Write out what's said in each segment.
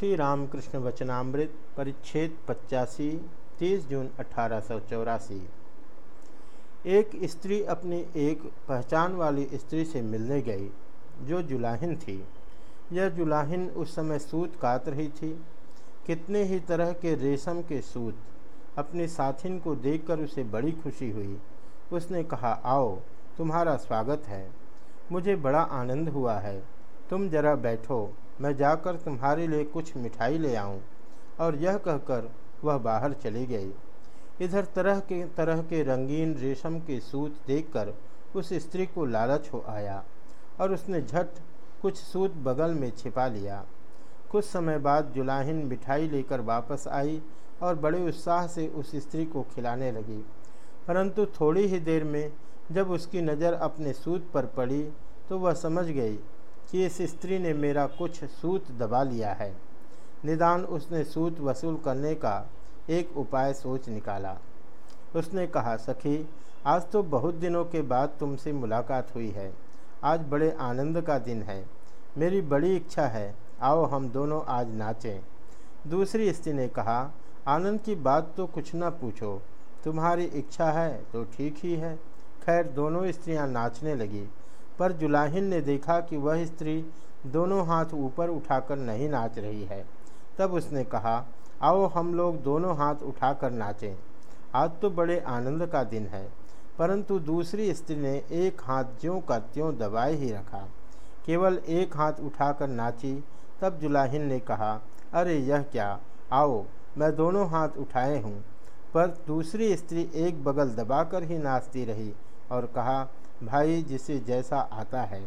श्री रामकृष्ण वचनामृत परिच्छेद पचासी, तीस जून अठारह एक स्त्री अपनी एक पहचान वाली स्त्री से मिलने गई, जो जुलाहिन थी। यह जुलाहिन उस समय सूत काट रही थी। कितने ही तरह के रेशम के सूत अपने साथिन को देखकर उसे बड़ी खुशी हुई। उसने कहा, आओ, तुम्हारा स्वागत है। मुझे बड़ा आनंद हुआ है। तुम जरा बैठो। मैं जाकर तुम्हारे लिए कुछ मिठाई ले आऊँ। और यह कहकर वह बाहर चली गई। इधर तरह के तरह के रंगीन रेशम के सूत देखकर उस स्त्री को लालच हो आया और उसने झट कुछ सूत बगल में छिपा लिया। कुछ समय बाद जुलाहिन मिठाई लेकर वापस आई और बड़े उत्साह से उस स्त्री को खिलाने लगी। परंतु थोड़ी ही देर में जब उसकी नज़र अपने सूत पर पड़ी तो वह समझ गई कि इस स्त्री ने मेरा कुछ सूत दबा लिया है। निदान उसने सूत वसूल करने का एक उपाय सोच निकाला। उसने कहा, सखी, आज तो बहुत दिनों के बाद तुमसे मुलाकात हुई है। आज बड़े आनंद का दिन है। मेरी बड़ी इच्छा है, आओ हम दोनों आज नाचें। दूसरी स्त्री ने कहा, आनंद की बात तो कुछ ना पूछो। तुम्हारी इच्छा है तो ठीक ही है। खैर, दोनों स्त्रियाँ नाचने लगी। पर जुलाहिन ने देखा कि वह स्त्री दोनों हाथ ऊपर उठाकर नहीं नाच रही है। तब उसने कहा, आओ हम लोग दोनों हाथ उठाकर नाचें। आज तो बड़े आनंद का दिन है, परंतु दूसरी स्त्री ने एक हाथ ज्यों का त्यों दबाए ही रखा। केवल एक हाथ उठाकर नाची, तब जुलाहिन ने कहा, अरे यह क्या? आओ, मैं दोनों हाथ उठाए हूँ। पर दूसरी स्त्री एक बगल दबाकर ही नाचती रही और कहा भाई जिसे जैसा आता है।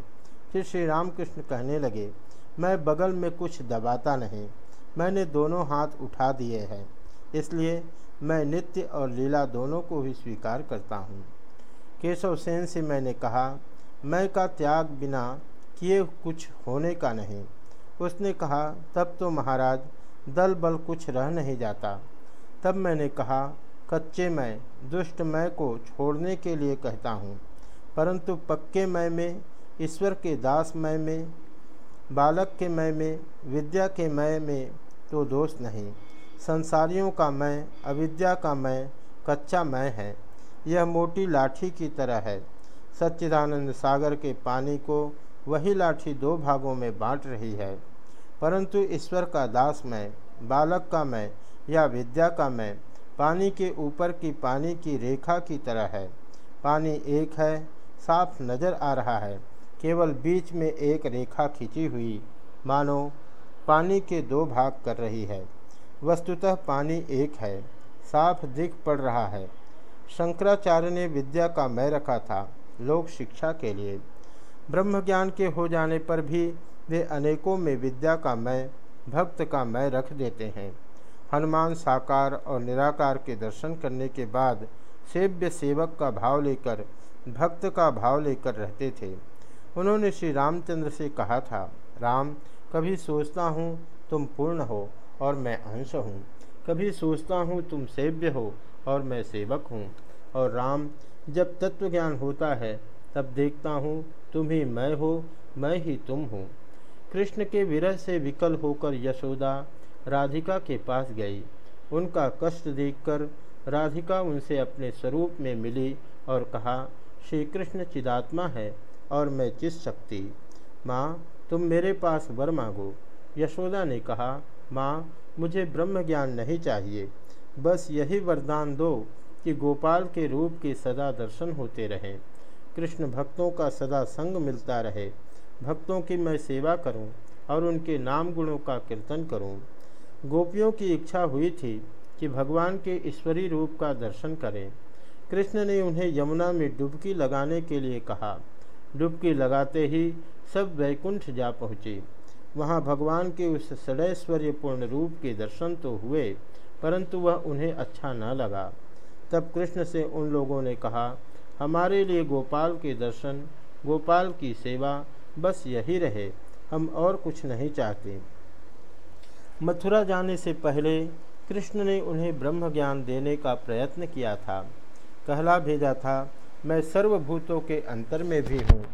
फिर श्री रामकृष्ण कहने लगे, मैं बगल में कुछ दबाता नहीं। मैंने दोनों हाथ उठा दिए हैं। इसलिए मैं नित्य और लीला दोनों को ही स्वीकार करता हूँ। केशव सेन से मैंने कहा, मैं का त्याग बिना किए कुछ होने का नहीं। उसने कहा, तब तो महाराज, दल बल कुछ रह नहीं जाता। तब मैंने कहा, कच्चे मैं, दुष्ट मैं को छोड़ने के लिए कहता हूँ। परंतु पक्के मय में, ईश्वर के दास मय में, बालक के मय में, विद्या के मय में तो दोष नहीं। संसारियों का मय, अविद्या का मय, कच्चा मय है। यह मोटी लाठी की तरह है। सच्चिदानंद सागर के पानी को वही लाठी दो भागों में बांट रही है। परंतु ईश्वर का दास मय, बालक का मय या विद्या का मय, पानी के ऊपर की पानी की रेखा की तरह है। पानी एक है साफ़ नज़र आ रहा है। केवल बीच में एक रेखा खींची हुई। मानो, पानी के दो भाग कर रही है। वस्तुतः पानी एक है। साफ़ दिख पड़ रहा है। शंकराचार्य ने विद्या का मैं रखा था लोक शिक्षा के लिए। ब्रह्म ज्ञान के हो जाने पर भी वे अनेकों में विद्या का मैं भक्त का मैं रख देते हैं। हनुमान साकार और निराकार के दर्शन करने के बाद सेव्य सेवक का भाव लेकर, भक्त का भाव लेकर रहते थे। उन्होंने श्री रामचंद्र से कहा था, राम, कभी सोचता हूँ तुम पूर्ण हो और मैं अंश हूँ। कभी सोचता हूँ तुम सेव्य हो और मैं सेवक हूँ। और राम, जब तत्व ज्ञान होता है, तब देखता हूँ तुम ही मैं हो, मैं ही तुम हूँ। कृष्ण के विरह से विकल होकर यशोदा राधिका के पास गई। उनका कष्ट देखकर राधिका उनसे अपने स्वरूप में मिली और कहा श्री कृष्ण चिदात्मा है और मैं चित शक्ति। माँ, तुम मेरे पास वर मांगो। यशोदा ने कहा, माँ, मुझे ब्रह्म ज्ञान नहीं चाहिए। बस यही वरदान दो कि गोपाल के रूप के सदा दर्शन होते रहें। कृष्ण भक्तों का सदा संग मिलता रहे। भक्तों की मैं सेवा करूँ और उनके नाम गुणों का कीर्तन करूँ। गोपियों की इच्छा हुई थी कि भगवान के ईश्वरी रूप का दर्शन करें। कृष्ण ने उन्हें यमुना में डुबकी लगाने के लिए कहा। डुबकी लगाते ही सब वैकुंठ जा पहुँचे। वहाँ भगवान के उस षडैश्वर्यपूर्ण रूप के दर्शन तो हुए, परंतु वह उन्हें अच्छा न लगा। तब कृष्ण से उन लोगों ने कहा, हमारे लिए गोपाल के दर्शन, गोपाल की सेवा, बस यही रहे। हम और कुछ नहीं चाहते। मथुरा जाने से पहले कृष्ण ने उन्हें ब्रह्म ज्ञान देने का प्रयत्न किया था। कहला भेजा था, मैं सर्वभूतों के अंतर में भी हूँ।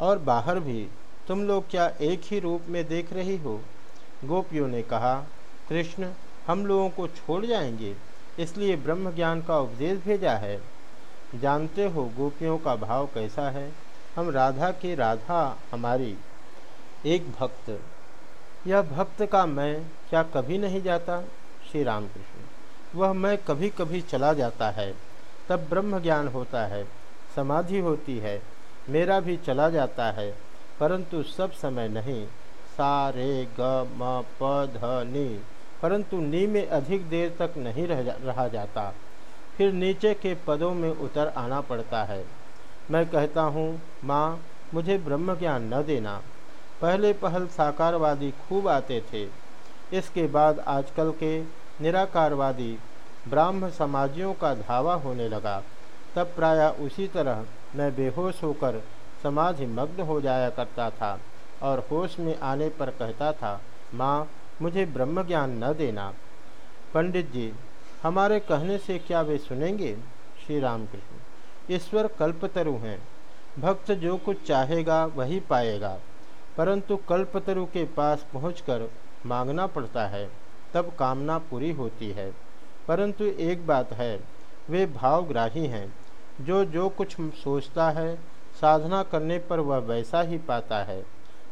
और बाहर भी। तुम लोग क्या एक ही रूप में देख रही हो? गोपियों ने कहा, कृष्ण, हम लोगों को छोड़ जाएँगे। इसलिए ब्रह्म ज्ञान का उपदेश भेजा है। जानते हो गोपियों का भाव कैसा है? हम राधा की राधा हमारी। एक भक्त यह भक्त का मैं क्या कभी नहीं जाता? श्री रामकृष्ण वह मैं कभी कभी चला जाता है। तब ब्रह्म ज्ञान होता है समाधि होती है मेरा भी चला जाता है परंतु सब समय नहीं। सारे ग म प ध नी परंतु नी में अधिक देर तक नहीं रह जा, रहा जाता। फिर नीचे के पदों में उतर आना पड़ता है। मैं कहता हूँ माँ मुझे ब्रह्म ज्ञान न देना। पहले पहल साकारवादी खूब आते थे। इसके बाद आजकल के निराकारवादी ब्राह्म समाजियों का धावा होने लगा। तब प्राय उसी तरह मैं बेहोश होकर समाधि मग्न हो जाया करता था और होश में आने पर कहता था, माँ, मुझे ब्रह्म ज्ञान न देना। पंडित जी, हमारे कहने से क्या वे सुनेंगे? श्री रामकृष्ण ईश्वर कल्पतरु हैं। भक्त जो कुछ चाहेगा, वही पाएगा। परंतु कल्पतरु के पास पहुंचकर मांगना पड़ता है, तब कामना पूरी होती है। परंतु एक बात है, वे भावग्राही हैं। जो जो कुछ सोचता है, साधना करने पर वह वैसा ही पाता है।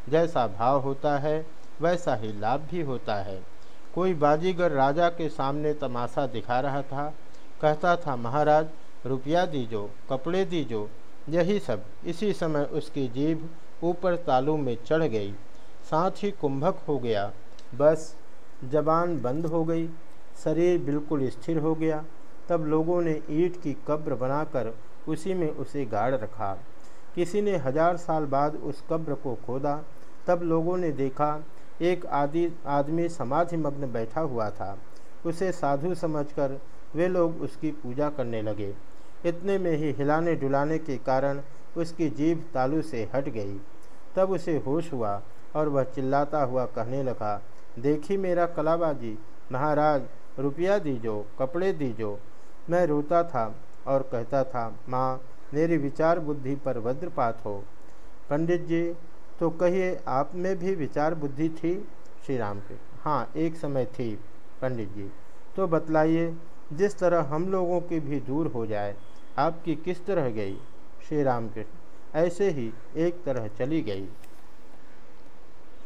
जैसा भाव होता है, वैसा ही लाभ भी होता है। कोई बाजीगर राजा के सामने तमाशा दिखा रहा था, कहता था, महाराज, रुपया दीजो, कपड़े दीजो, यही सब। इसी समय उसकी जीभ ऊपर तालू में चढ़ गई। साथ ही कुंभक हो गया। बस, जबान बंद हो गई। शरीर बिल्कुल स्थिर हो गया। तब लोगों ने ईट की कब्र बनाकर उसी में उसे गाड़ रखा। किसी ने हज़ार साल बाद उस कब्र को खोदा। तब लोगों ने देखा, एक आदि, आदमी समाधि मग्न बैठा हुआ था। उसे साधु समझकर वे लोग उसकी पूजा करने लगे। इतने में ही हिलाने डुलाने के कारण उसकी जीभ तालू से हट गई। तब उसे होश हुआ और वह चिल्लाता हुआ कहने लगा, देखी मेरा कलाबाजी। महाराज, रुपया दीजो, कपड़े दीजो। मैं रोता था और कहता था, माँ, मेरी विचार बुद्धि पर वज्रपात हो। पंडित जी तो कहिए आप में भी विचार बुद्धि थी? श्री राम के। हाँ एक समय थी, पंडित जी। तो बतलाइए, जिस तरह हम लोगों की भी दूर हो जाए, आपकी किस तरह गई? श्री राम कृष्ण ऐसे ही एक तरह चली गई।